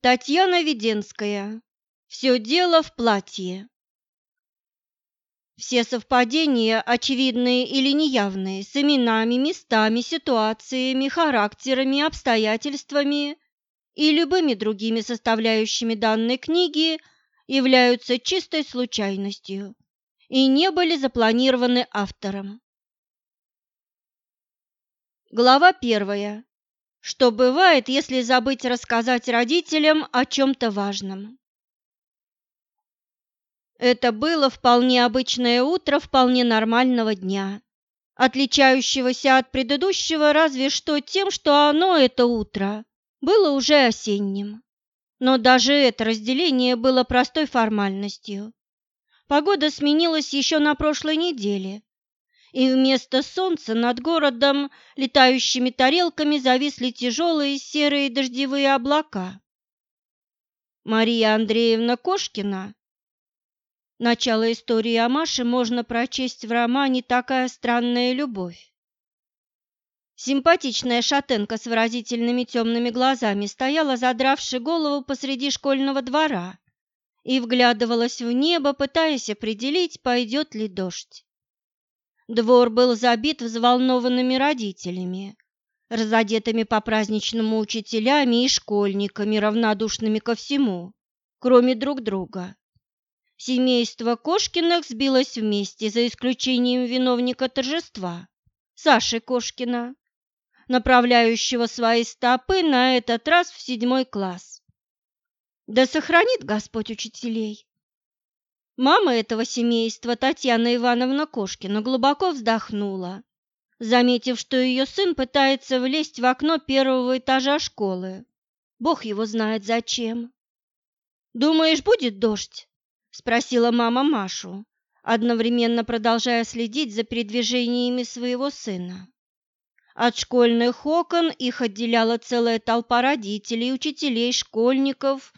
Татьяна Веденская. Все дело в платье. Все совпадения, очевидные или неявные, с именами, местами, ситуациями, характерами, обстоятельствами и любыми другими составляющими данной книги, являются чистой случайностью и не были запланированы автором. Глава первая. Что бывает, если забыть рассказать родителям о чем-то важном? Это было вполне обычное утро вполне нормального дня, отличающегося от предыдущего разве что тем, что оно, это утро, было уже осенним. Но даже это разделение было простой формальностью. Погода сменилась еще на прошлой неделе, и вместо солнца над городом летающими тарелками зависли тяжелые серые дождевые облака. Мария Андреевна Кошкина Начало истории о Маше можно прочесть в романе «Такая странная любовь». Симпатичная шатенка с выразительными темными глазами стояла, задравши голову посреди школьного двора, и вглядывалась в небо, пытаясь определить, пойдет ли дождь. Двор был забит взволнованными родителями, разодетыми по-праздничному учителями и школьниками, равнодушными ко всему, кроме друг друга. Семейство Кошкиных сбилось вместе, за исключением виновника торжества, Саши Кошкина, направляющего свои стопы на этот раз в седьмой класс. Да сохранит Господь учителей. Мама этого семейства, Татьяна Ивановна Кошкина, глубоко вздохнула, заметив, что ее сын пытается влезть в окно первого этажа школы. Бог его знает зачем. «Думаешь, будет дождь?» спросила мама Машу, одновременно продолжая следить за передвижениями своего сына. От школьных окон их отделяла целая толпа родителей, учителей, школьников,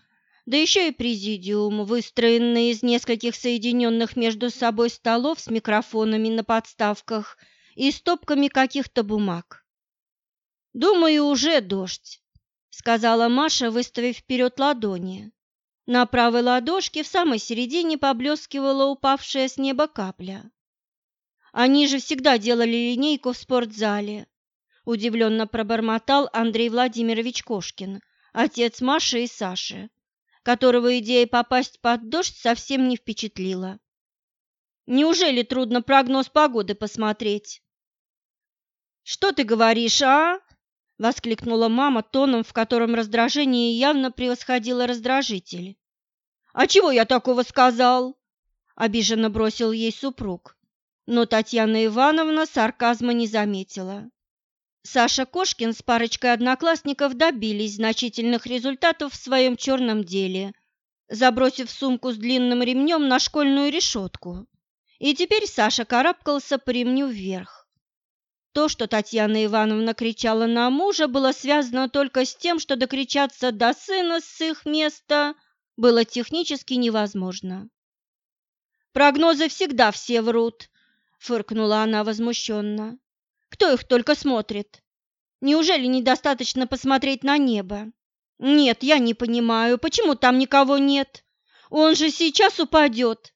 да еще и президиум, выстроенный из нескольких соединенных между собой столов с микрофонами на подставках и стопками каких-то бумаг. «Думаю, уже дождь», — сказала Маша, выставив вперед ладони. На правой ладошке в самой середине поблескивала упавшая с неба капля. Они же всегда делали линейку в спортзале. Удивленно пробормотал Андрей Владимирович Кошкин, отец Маши и Саши, которого идея попасть под дождь совсем не впечатлила. Неужели трудно прогноз погоды посмотреть? Что ты говоришь, а? воскликнула мама тоном, в котором раздражение явно превосходило раздражитель. «А чего я такого сказал?» – обиженно бросил ей супруг. Но Татьяна Ивановна сарказма не заметила. Саша Кошкин с парочкой одноклассников добились значительных результатов в своем черном деле, забросив сумку с длинным ремнем на школьную решетку. И теперь Саша карабкался по ремню вверх. То, что Татьяна Ивановна кричала на мужа, было связано только с тем, что докричаться до сына с их места – было технически невозможно. «Прогнозы всегда все врут», — фыркнула она возмущенно. «Кто их только смотрит? Неужели недостаточно посмотреть на небо? Нет, я не понимаю, почему там никого нет? Он же сейчас упадет».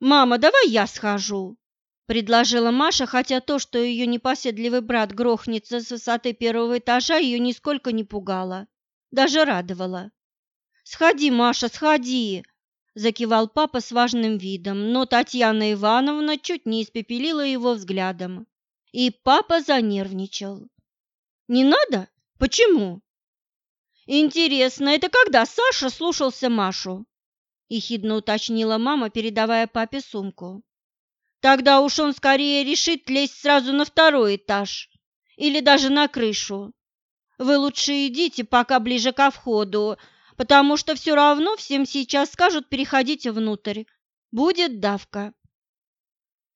«Мама, давай я схожу», — предложила Маша, хотя то, что ее непоседливый брат грохнется с высоты первого этажа, ее нисколько не пугало, даже радовало. «Сходи, Маша, сходи!» – закивал папа с важным видом, но Татьяна Ивановна чуть не испепелила его взглядом. И папа занервничал. «Не надо? Почему?» «Интересно, это когда Саша слушался Машу?» – ехидно уточнила мама, передавая папе сумку. «Тогда уж он скорее решит лезть сразу на второй этаж или даже на крышу. Вы лучше идите пока ближе ко входу, потому что все равно всем сейчас скажут переходить внутрь. Будет давка.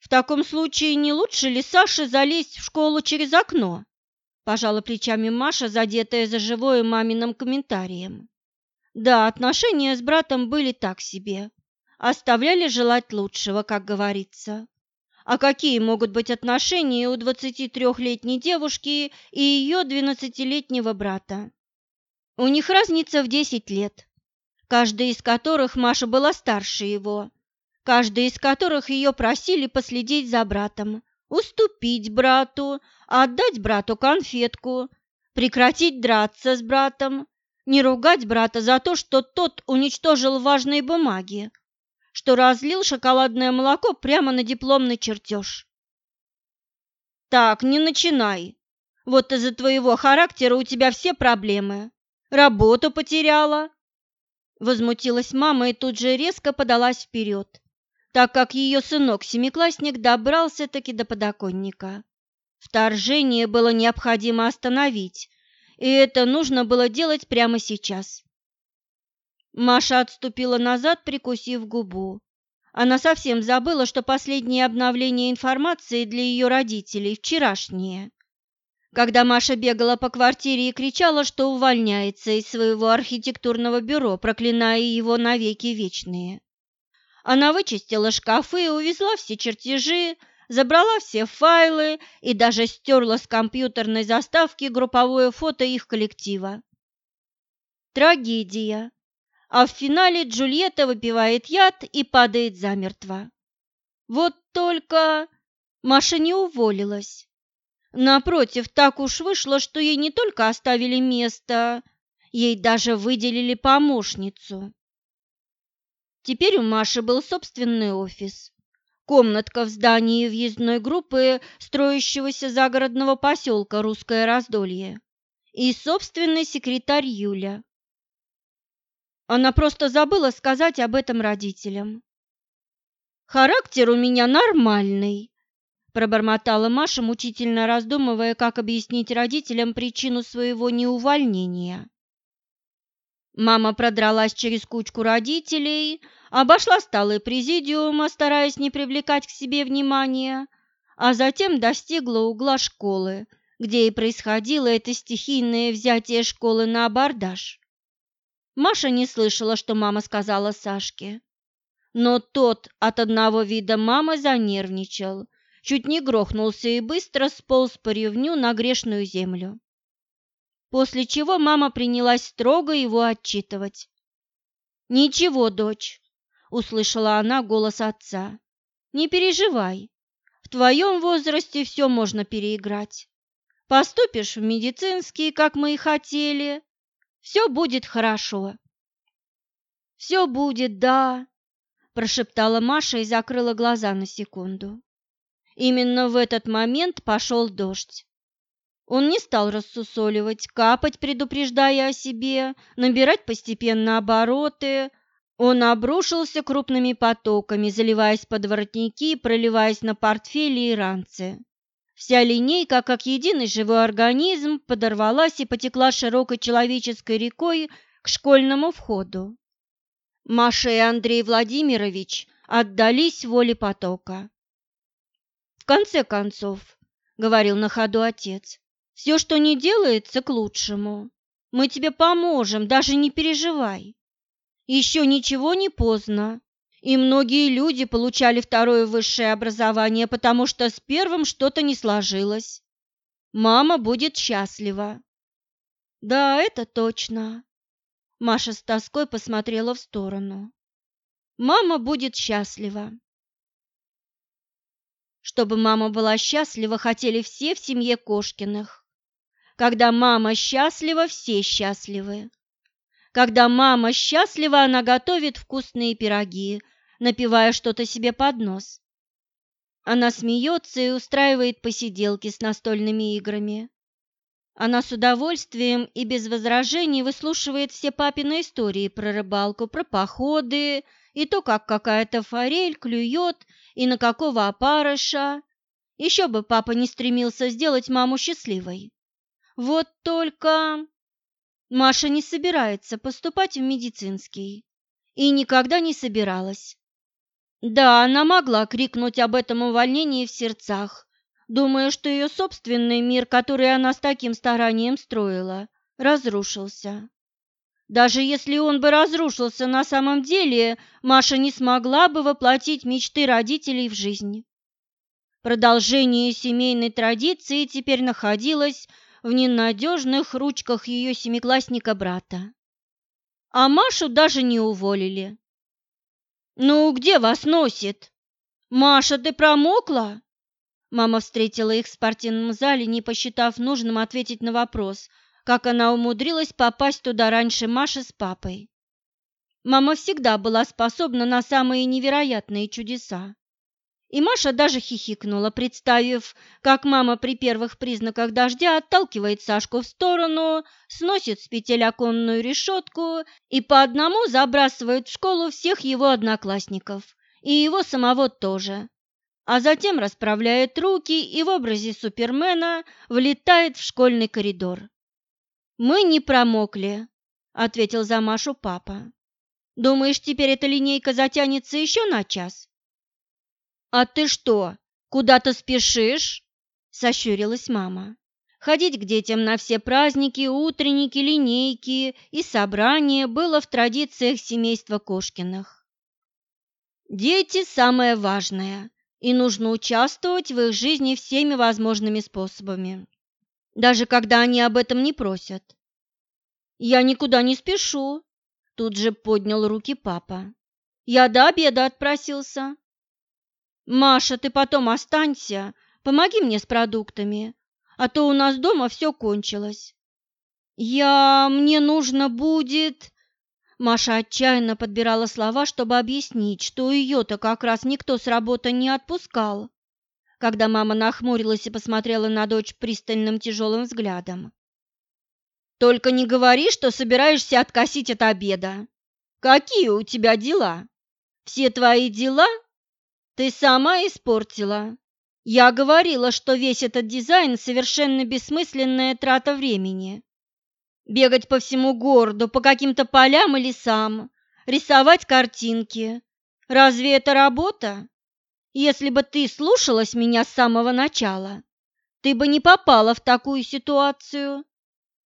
В таком случае не лучше ли Саше залезть в школу через окно? Пожала плечами Маша, задетая за живое маминым комментарием. Да, отношения с братом были так себе. Оставляли желать лучшего, как говорится. А какие могут быть отношения у 23-летней девушки и ее 12-летнего брата? У них разница в десять лет, каждая из которых Маша была старше его, каждая из которых ее просили последить за братом, уступить брату, отдать брату конфетку, прекратить драться с братом, не ругать брата за то, что тот уничтожил важные бумаги, что разлил шоколадное молоко прямо на дипломный чертеж. «Так, не начинай. Вот из-за твоего характера у тебя все проблемы. Работу потеряла». Возмутилась мама и тут же резко подалась вперед, так как ее сынок-семиклассник добрался-таки до подоконника. Вторжение было необходимо остановить, и это нужно было делать прямо сейчас. Маша отступила назад, прикусив губу. Она совсем забыла, что последнее обновление информации для ее родителей вчерашнее. Когда Маша бегала по квартире и кричала, что увольняется из своего архитектурного бюро, проклиная его навеки вечные. Она вычистила шкафы увезла все чертежи, забрала все файлы и даже стерла с компьютерной заставки групповое фото их коллектива. Трагедия. А в финале Джульетта выпивает яд и падает замертво. Вот только Маша не уволилась. Напротив, так уж вышло, что ей не только оставили место, ей даже выделили помощницу. Теперь у Маши был собственный офис комнатка в здании въездной группы строящегося загородного поселка Русское Раздолье и собственный секретарь Юля. Она просто забыла сказать об этом родителям. «Характер у меня нормальный», – пробормотала Маша, мучительно раздумывая, как объяснить родителям причину своего неувольнения. Мама продралась через кучку родителей, обошла столы президиума, стараясь не привлекать к себе внимания, а затем достигла угла школы, где и происходило это стихийное взятие школы на абордаж. Маша не слышала, что мама сказала Сашке. Но тот от одного вида мамы занервничал, чуть не грохнулся и быстро сполз по ревню на грешную землю после чего мама принялась строго его отчитывать. «Ничего, дочь», — услышала она голос отца, — «не переживай, в твоем возрасте все можно переиграть. Поступишь в медицинский, как мы и хотели, все будет хорошо». «Все будет, да», – прошептала Маша и закрыла глаза на секунду. Именно в этот момент пошел дождь. Он не стал рассусоливать, капать, предупреждая о себе, набирать постепенно обороты. Он обрушился крупными потоками, заливаясь под воротники, проливаясь на портфели и ранцы. Вся линейка, как единый живой организм, подорвалась и потекла широкой человеческой рекой к школьному входу. Маша и Андрей Владимирович отдались воле потока. «В конце концов», — говорил на ходу отец, все, что не делается, к лучшему. Мы тебе поможем, даже не переживай. Еще ничего не поздно. И многие люди получали второе высшее образование, потому что с первым что-то не сложилось. Мама будет счастлива. Да, это точно. Маша с тоской посмотрела в сторону. Мама будет счастлива. Чтобы мама была счастлива, хотели все в семье Кошкиных. Когда мама счастлива, все счастливы. Когда мама счастлива, она готовит вкусные пироги, напивая что-то себе под нос. Она смеется и устраивает посиделки с настольными играми. Она с удовольствием и без возражений выслушивает все папины истории про рыбалку, про походы и то, как какая-то форель клюет и на какого опарыша. Еще бы папа не стремился сделать маму счастливой. Вот только Маша не собирается поступать в медицинский и никогда не собиралась. Да, она могла крикнуть об этом увольнении в сердцах, думая, что ее собственный мир, который она с таким старанием строила, разрушился. Даже если он бы разрушился на самом деле, Маша не смогла бы воплотить мечты родителей в жизнь. Продолжение семейной традиции теперь находилось в ненадежных ручках ее семиклассника брата. А Машу даже не уволили. «Ну, где вас носит? Маша, ты промокла?» Мама встретила их в спортивном зале, не посчитав нужным ответить на вопрос, как она умудрилась попасть туда раньше Маши с папой. Мама всегда была способна на самые невероятные чудеса. И Маша даже хихикнула, представив, как мама при первых признаках дождя отталкивает Сашку в сторону, сносит с петель оконную решетку и по одному забрасывает в школу всех его одноклассников, и его самого тоже. А затем расправляет руки и в образе Супермена влетает в школьный коридор. «Мы не промокли», — ответил за Машу папа. «Думаешь, теперь эта линейка затянется еще на час?» «А ты что, куда-то спешишь?» – сощурилась мама. Ходить к детям на все праздники, утренники, линейки и собрания было в традициях семейства Кошкиных. Дети – самое важное, и нужно участвовать в их жизни всеми возможными способами, даже когда они об этом не просят. «Я никуда не спешу», – тут же поднял руки папа. «Я до обеда отпросился, «Маша, ты потом останься, помоги мне с продуктами, а то у нас дома все кончилось». «Я... мне нужно будет...» Маша отчаянно подбирала слова, чтобы объяснить, что ее-то как раз никто с работы не отпускал. Когда мама нахмурилась и посмотрела на дочь пристальным тяжелым взглядом. «Только не говори, что собираешься откосить от обеда. Какие у тебя дела? Все твои дела ты сама испортила. Я говорила, что весь этот дизайн совершенно бессмысленная трата времени. Бегать по всему городу, по каким-то полям и лесам, рисовать картинки. Разве это работа? Если бы ты слушалась меня с самого начала, ты бы не попала в такую ситуацию.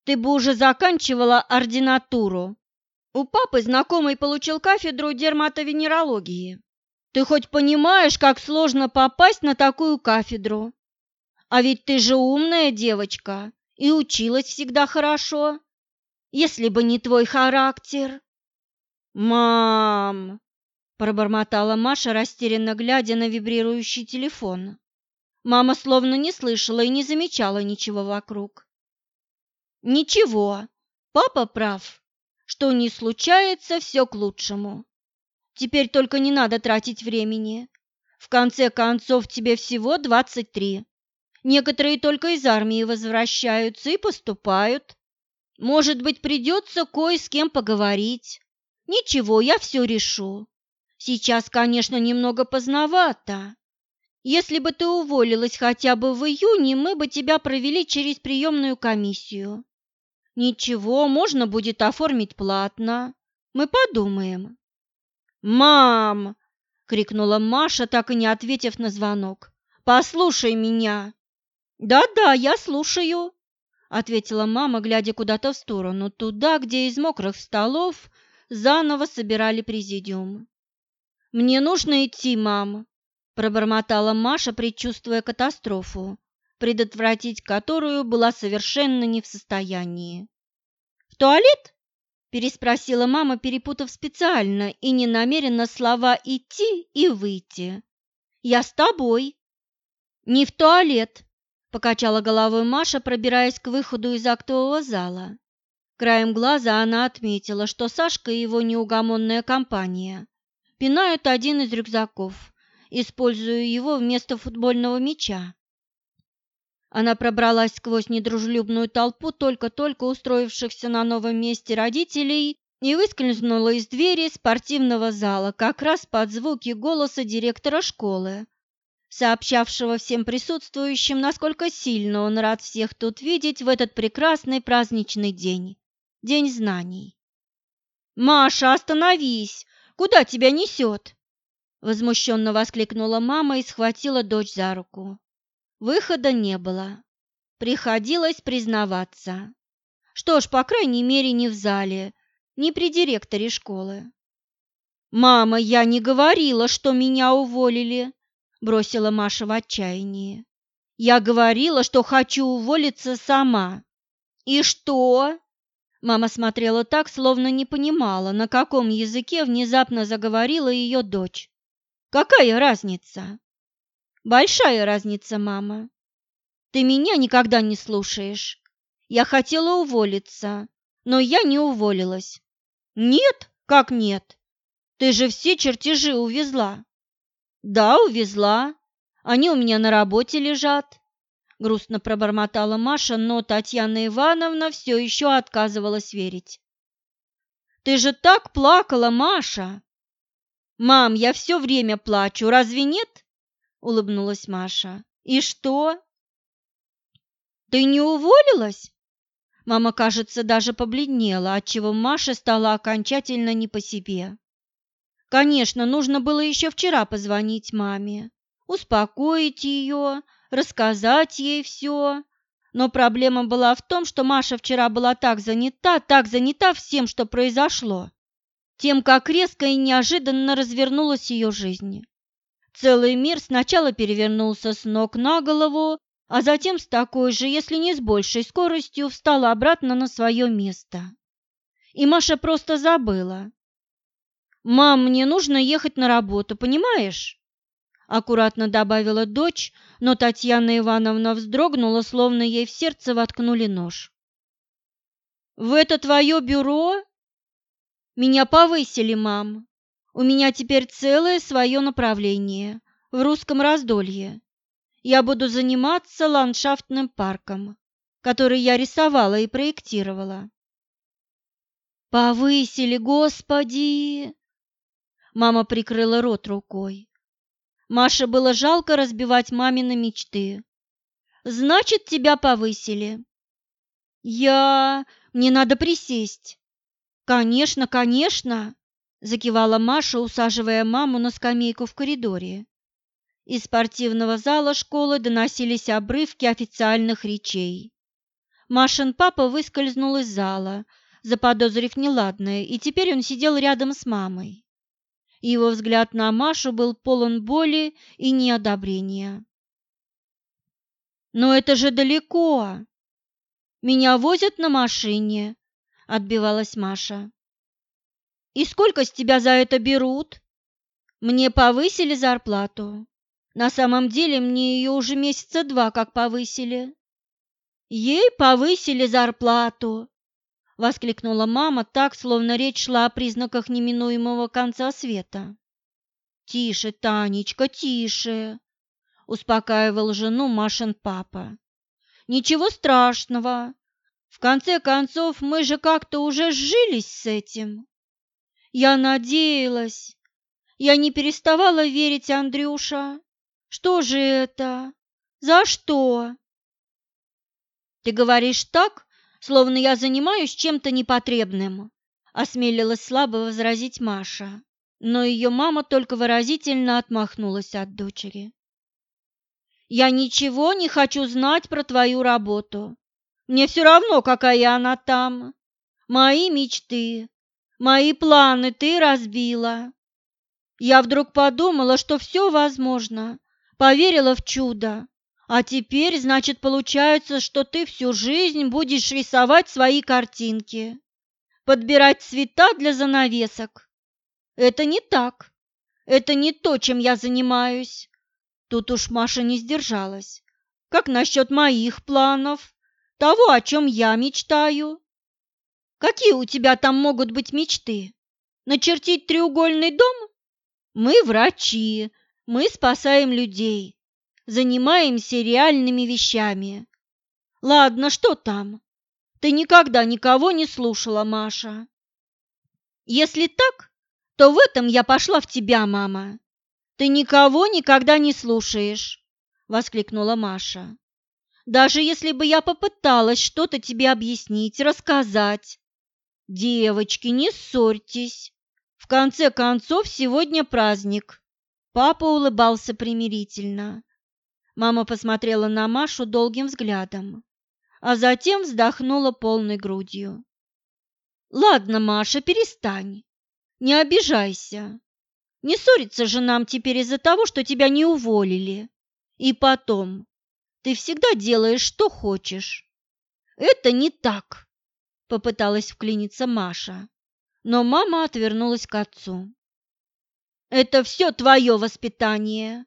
Ты бы уже заканчивала ординатуру. У папы знакомый получил кафедру дерматовенерологии. Ты хоть понимаешь, как сложно попасть на такую кафедру? А ведь ты же умная девочка и училась всегда хорошо. Если бы не твой характер. Мам, пробормотала Маша, растерянно глядя на вибрирующий телефон. Мама словно не слышала и не замечала ничего вокруг. Ничего, папа прав. Что не случается, все к лучшему. Теперь только не надо тратить времени. В конце концов, тебе всего двадцать три. Некоторые только из армии возвращаются и поступают. Может быть, придется кое с кем поговорить. Ничего, я все решу. Сейчас, конечно, немного поздновато. Если бы ты уволилась хотя бы в июне, мы бы тебя провели через приемную комиссию. Ничего, можно будет оформить платно. Мы подумаем. «Мам!» — крикнула Маша, так и не ответив на звонок. «Послушай меня!» «Да-да, я слушаю!» — ответила мама, глядя куда-то в сторону, туда, где из мокрых столов заново собирали президиум. «Мне нужно идти, мам!» — пробормотала Маша, предчувствуя катастрофу, предотвратить которую была совершенно не в состоянии. «В туалет?» Переспросила мама, перепутав специально и ненамеренно слова «идти» и «выйти». «Я с тобой». «Не в туалет», – покачала головой Маша, пробираясь к выходу из актового зала. Краем глаза она отметила, что Сашка и его неугомонная компания пинают один из рюкзаков, используя его вместо футбольного мяча. Она пробралась сквозь недружелюбную толпу только-только устроившихся на новом месте родителей и выскользнула из двери спортивного зала как раз под звуки голоса директора школы, сообщавшего всем присутствующим, насколько сильно он рад всех тут видеть в этот прекрасный праздничный день, День знаний. «Маша, остановись! Куда тебя несет?» Возмущенно воскликнула мама и схватила дочь за руку. Выхода не было. Приходилось признаваться. Что ж, по крайней мере, не в зале, не при директоре школы. «Мама, я не говорила, что меня уволили», – бросила Маша в отчаянии. «Я говорила, что хочу уволиться сама». И что? Мама смотрела так, словно не понимала, на каком языке внезапно заговорила ее дочь. Какая разница? Большая разница, мама. Ты меня никогда не слушаешь. Я хотела уволиться, но я не уволилась. Нет? Как нет? Ты же все чертежи увезла. Да, увезла. Они у меня на работе лежат. Грустно пробормотала Маша, но Татьяна Ивановна все еще отказывалась верить. Ты же так плакала, Маша. Мам, я все время плачу, разве нет? Улыбнулась Маша. И что? Ты не уволилась? Мама, кажется, даже побледнела, отчего Маше стало окончательно не по себе. Конечно, нужно было еще вчера позвонить маме, успокоить ее, рассказать ей все. Но проблема была в том, что Маша вчера была так занята, так занята всем, что произошло, тем, как резко и неожиданно развернулась ее жизнь. Целый мир сначала перевернулся с ног на голову, а затем с такой же, если не с большей скоростью, встала обратно на свое место. И Маша просто забыла. «Мам, мне нужно ехать на работу, понимаешь?» Аккуратно добавила дочь, но Татьяна Ивановна вздрогнула, словно ей в сердце воткнули нож. «В это твое бюро?» «Меня повысили, мам. У меня теперь целое свое направление в русском раздолье я буду заниматься ландшафтным парком, который я рисовала и проектировала. Повысили, Господи! Мама прикрыла рот рукой. Маше было жалко разбивать мамины мечты. Значит, тебя повысили. Я... Мне надо присесть. Конечно, конечно, закивала Маша, усаживая маму на скамейку в коридоре. Из спортивного зала школы доносились обрывки официальных речей. Машин папа выскользнул из зала, заподозрив неладное, и теперь он сидел рядом с мамой. Его взгляд на Машу был полон боли и неодобрения. «Но это же далеко! Меня возят на машине», — отбивалась Маша. «И сколько с тебя за это берут?» «Мне повысили зарплату. На самом деле мне ее уже месяца два как повысили. Ей повысили зарплату, воскликнула мама так, словно речь шла о признаках неминуемого конца света. Тише, Танечка, тише, успокаивал жену Машин папа. Ничего страшного. В конце концов, мы же как-то уже сжились с этим. Я надеялась. Я не переставала верить, Андрюша. Что же это? За что? Ты говоришь так, словно я занимаюсь чем-то непотребным, осмелилась слабо возразить Маша, но ее мама только выразительно отмахнулась от дочери. Я ничего не хочу знать про твою работу. Мне все равно, какая она там. Мои мечты, мои планы ты разбила. Я вдруг подумала, что все возможно, поверила в чудо. А теперь, значит, получается, что ты всю жизнь будешь рисовать свои картинки, подбирать цвета для занавесок. Это не так. Это не то, чем я занимаюсь. Тут уж Маша не сдержалась. Как насчет моих планов? Того, о чем я мечтаю? Какие у тебя там могут быть мечты? Начертить треугольный дом? Мы врачи, мы спасаем людей, занимаемся реальными вещами. Ладно, что там? Ты никогда никого не слушала, Маша. Если так, то в этом я пошла в тебя, мама. Ты никого никогда не слушаешь, воскликнула Маша. Даже если бы я попыталась что-то тебе объяснить, рассказать. Девочки, не ссорьтесь. В конце концов, сегодня праздник. Папа улыбался примирительно. Мама посмотрела на Машу долгим взглядом, а затем вздохнула полной грудью. «Ладно, Маша, перестань. Не обижайся. Не ссориться же нам теперь из-за того, что тебя не уволили. И потом, ты всегда делаешь, что хочешь. это не так, попыталась вклиниться Маша, но мама отвернулась к отцу. Это все твое воспитание.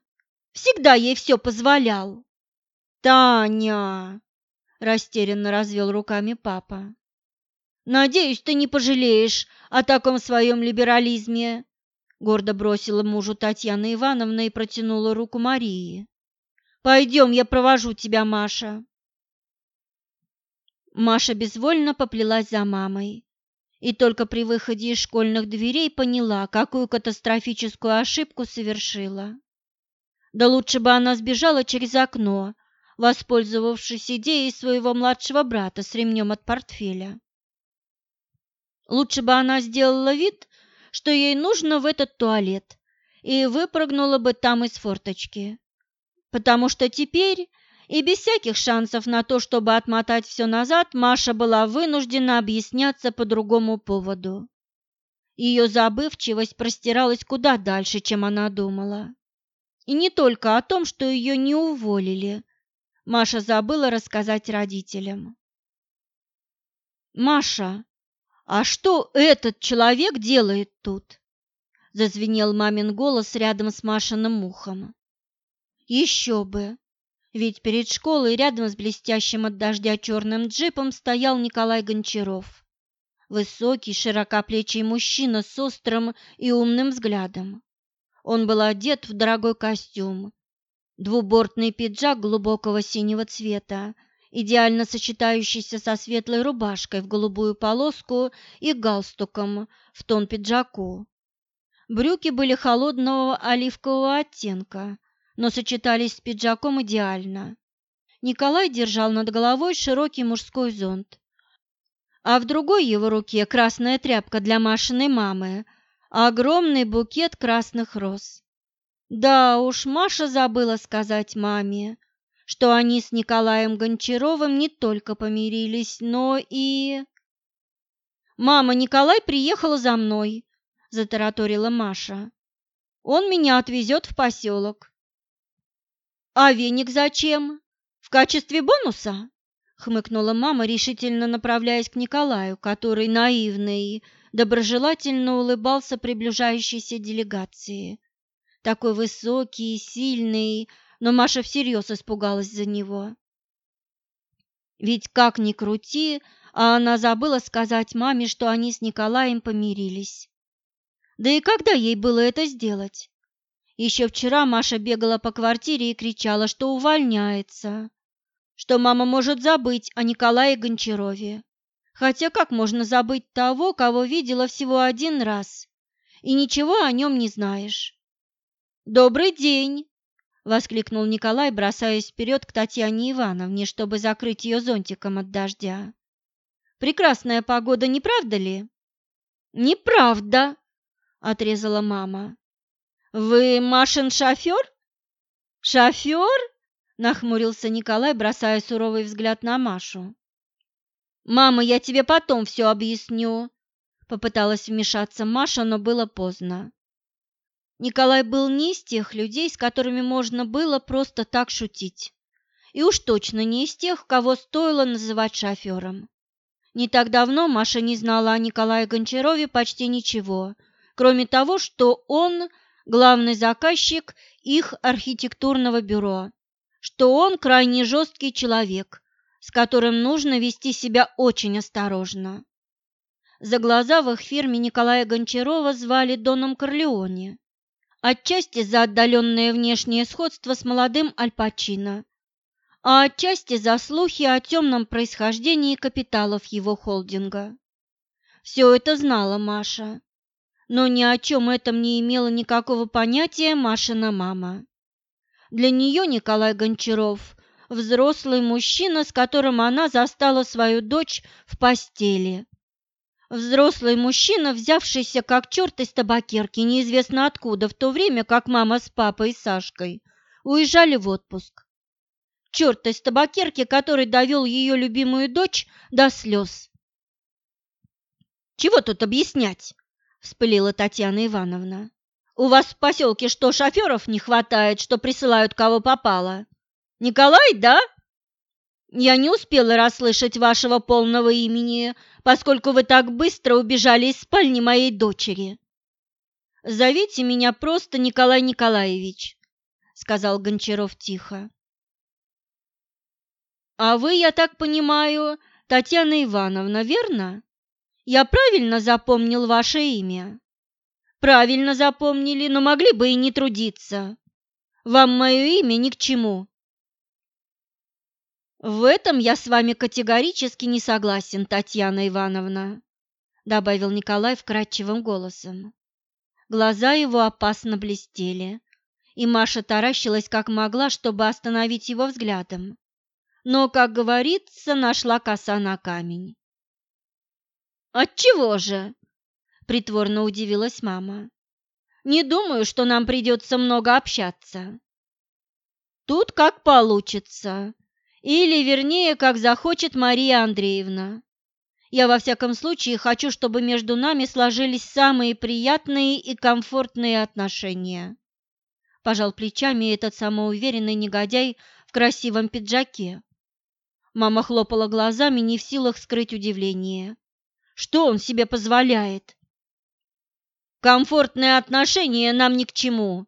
Всегда ей все позволял. Таня, растерянно развел руками папа. Надеюсь, ты не пожалеешь о таком своем либерализме, гордо бросила мужу Татьяна Ивановна и протянула руку Марии. Пойдем, я провожу тебя, Маша. Маша безвольно поплелась за мамой и только при выходе из школьных дверей поняла, какую катастрофическую ошибку совершила. Да лучше бы она сбежала через окно, воспользовавшись идеей своего младшего брата с ремнем от портфеля. Лучше бы она сделала вид, что ей нужно в этот туалет, и выпрыгнула бы там из форточки. Потому что теперь и без всяких шансов на то, чтобы отмотать все назад, Маша была вынуждена объясняться по другому поводу. Ее забывчивость простиралась куда дальше, чем она думала. И не только о том, что ее не уволили. Маша забыла рассказать родителям. «Маша, а что этот человек делает тут?» Зазвенел мамин голос рядом с Машиным ухом. «Еще бы! Ведь перед школой рядом с блестящим от дождя черным джипом стоял Николай Гончаров. Высокий, широкоплечий мужчина с острым и умным взглядом. Он был одет в дорогой костюм, двубортный пиджак глубокого синего цвета, идеально сочетающийся со светлой рубашкой в голубую полоску и галстуком в тон пиджаку. Брюки были холодного оливкового оттенка, но сочетались с пиджаком идеально. Николай держал над головой широкий мужской зонт, а в другой его руке красная тряпка для Машиной мамы, огромный букет красных роз. Да уж, Маша забыла сказать маме, что они с Николаем Гончаровым не только помирились, но и... «Мама, Николай приехал за мной», – затараторила Маша. «Он меня отвезет в поселок. «А веник зачем? В качестве бонуса?» — хмыкнула мама, решительно направляясь к Николаю, который наивный, доброжелательно улыбался приближающейся делегации. Такой высокий и сильный, но Маша всерьез испугалась за него. Ведь как ни крути, а она забыла сказать маме, что они с Николаем помирились. Да и когда ей было это сделать? Еще вчера Маша бегала по квартире и кричала, что увольняется, что мама может забыть о Николае Гончарове. Хотя как можно забыть того, кого видела всего один раз, и ничего о нем не знаешь? «Добрый день!» — воскликнул Николай, бросаясь вперед к Татьяне Ивановне, чтобы закрыть ее зонтиком от дождя. «Прекрасная погода, не правда ли?» «Неправда!» — отрезала мама. «Вы Машин шофер?» «Шофер?» – нахмурился Николай, бросая суровый взгляд на Машу. «Мама, я тебе потом все объясню», – попыталась вмешаться Маша, но было поздно. Николай был не из тех людей, с которыми можно было просто так шутить. И уж точно не из тех, кого стоило называть шофером. Не так давно Маша не знала о Николае Гончарове почти ничего, кроме того, что он главный заказчик их архитектурного бюро, что он крайне жесткий человек, с которым нужно вести себя очень осторожно. За глаза в их фирме Николая Гончарова звали Доном Корлеоне, отчасти за отдаленное внешнее сходство с молодым Аль Пачино, а отчасти за слухи о темном происхождении капиталов его холдинга. Все это знала Маша но ни о чем этом не имела никакого понятия Машина мама. Для нее Николай Гончаров – взрослый мужчина, с которым она застала свою дочь в постели. Взрослый мужчина, взявшийся как черт из табакерки, неизвестно откуда, в то время как мама с папой и Сашкой уезжали в отпуск. Черт из табакерки, который довел ее любимую дочь до слез. Чего тут объяснять? – вспылила Татьяна Ивановна. «У вас в поселке что, шоферов не хватает, что присылают кого попало? Николай, да?» Я не успела расслышать вашего полного имени, поскольку вы так быстро убежали из спальни моей дочери. Зовите меня просто Николай Николаевич, сказал Гончаров тихо. А вы, я так понимаю, Татьяна Ивановна, верно? Я правильно запомнил ваше имя? Правильно запомнили, но могли бы и не трудиться. Вам мое имя ни к чему. В этом я с вами категорически не согласен, Татьяна Ивановна, добавил Николай вкрадчивым голосом. Глаза его опасно блестели, и Маша таращилась как могла, чтобы остановить его взглядом. Но, как говорится, нашла коса на камень. «Отчего же?» – притворно удивилась мама. «Не думаю, что нам придется много общаться. Тут как получится, или, вернее, как захочет Мария Андреевна. Я во всяком случае хочу, чтобы между нами сложились самые приятные и комфортные отношения». Пожал плечами этот самоуверенный негодяй в красивом пиджаке. Мама хлопала глазами, не в силах скрыть удивление. Что он себе позволяет? Комфортные отношения нам ни к чему.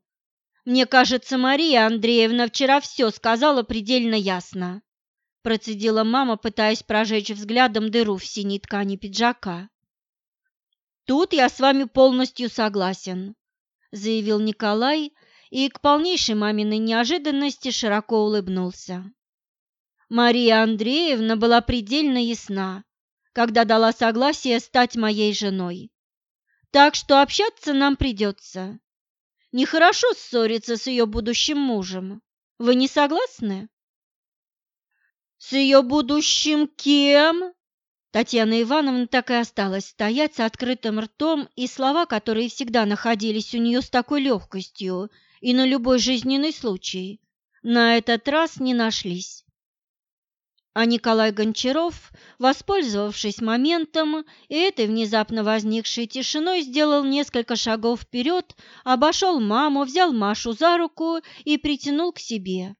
Мне кажется, Мария Андреевна вчера все сказала предельно ясно. Процедила мама, пытаясь прожечь взглядом дыру в синей ткани пиджака. Тут я с вами полностью согласен, заявил Николай и к полнейшей маминой неожиданности широко улыбнулся. Мария Андреевна была предельно ясна когда дала согласие стать моей женой. Так что общаться нам придется. Нехорошо ссориться с ее будущим мужем. Вы не согласны? С ее будущим кем? Татьяна Ивановна так и осталась стоять с открытым ртом, и слова, которые всегда находились у нее с такой легкостью и на любой жизненный случай, на этот раз не нашлись. А Николай Гончаров, воспользовавшись моментом и этой внезапно возникшей тишиной, сделал несколько шагов вперед, обошел маму, взял Машу за руку и притянул к себе.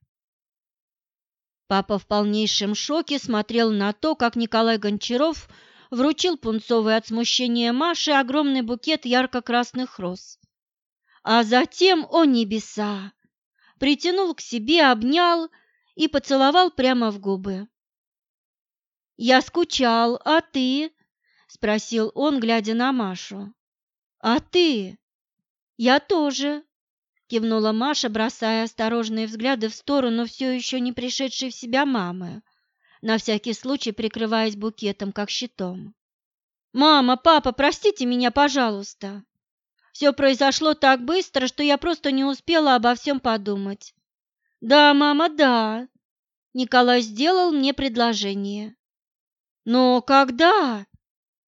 Папа в полнейшем шоке смотрел на то, как Николай Гончаров вручил пунцовый от смущения Маше огромный букет ярко-красных роз. А затем, о небеса, притянул к себе, обнял и поцеловал прямо в губы. «Я скучал, а ты?» – спросил он, глядя на Машу. «А ты?» «Я тоже», – кивнула Маша, бросая осторожные взгляды в сторону все еще не пришедшей в себя мамы, на всякий случай прикрываясь букетом, как щитом. «Мама, папа, простите меня, пожалуйста. Все произошло так быстро, что я просто не успела обо всем подумать». «Да, мама, да». Николай сделал мне предложение. Но когда?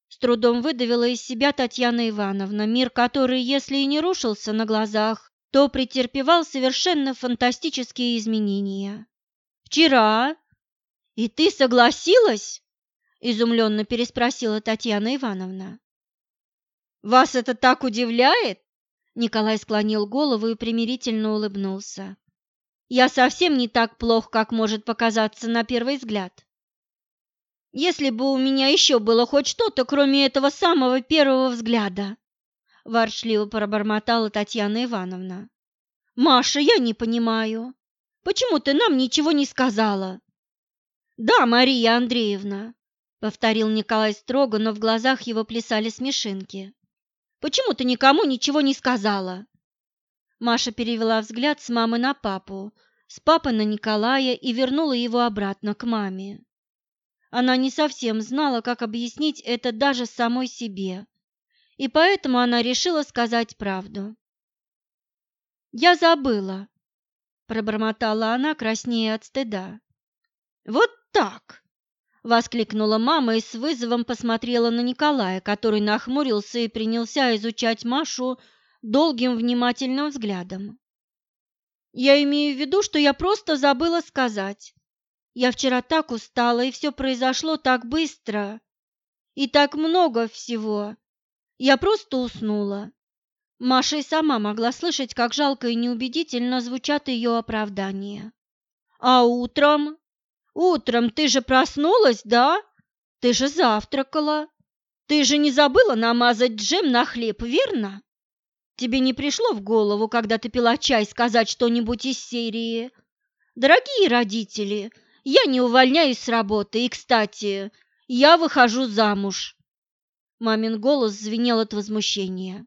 С трудом выдавила из себя Татьяна Ивановна, мир который, если и не рушился на глазах, то претерпевал совершенно фантастические изменения. Вчера? И ты согласилась? изумленно переспросила Татьяна Ивановна. Вас это так удивляет? Николай склонил голову и примирительно улыбнулся. Я совсем не так плох, как может показаться на первый взгляд. Если бы у меня еще было хоть что-то, кроме этого самого первого взгляда, воршливо пробормотала Татьяна Ивановна. Маша, я не понимаю, почему ты нам ничего не сказала? Да, Мария Андреевна, повторил Николай строго, но в глазах его плясали смешинки. Почему ты никому ничего не сказала? Маша перевела взгляд с мамы на папу, с папы на Николая и вернула его обратно к маме. Она не совсем знала, как объяснить это даже самой себе, и поэтому она решила сказать правду. «Я забыла», – пробормотала она, краснея от стыда. «Вот так!» – воскликнула мама и с вызовом посмотрела на Николая, который нахмурился и принялся изучать Машу долгим внимательным взглядом. «Я имею в виду, что я просто забыла сказать. Я вчера так устала, и все произошло так быстро. И так много всего. Я просто уснула. Маша и сама могла слышать, как жалко и неубедительно звучат ее оправдания. А утром? Утром ты же проснулась, да? Ты же завтракала. Ты же не забыла намазать джем на хлеб, верно? Тебе не пришло в голову, когда ты пила чай, сказать что-нибудь из серии «Дорогие родители, я не увольняюсь с работы, и, кстати, я выхожу замуж». Мамин голос звенел от возмущения.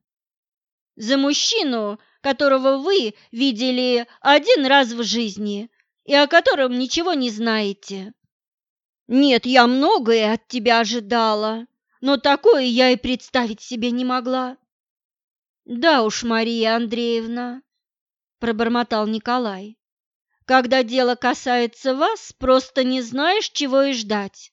«За мужчину, которого вы видели один раз в жизни и о котором ничего не знаете. Нет, я многое от тебя ожидала, но такое я и представить себе не могла. Да уж, Мария Андреевна, пробормотал Николай. Когда дело касается вас, просто не знаешь, чего и ждать.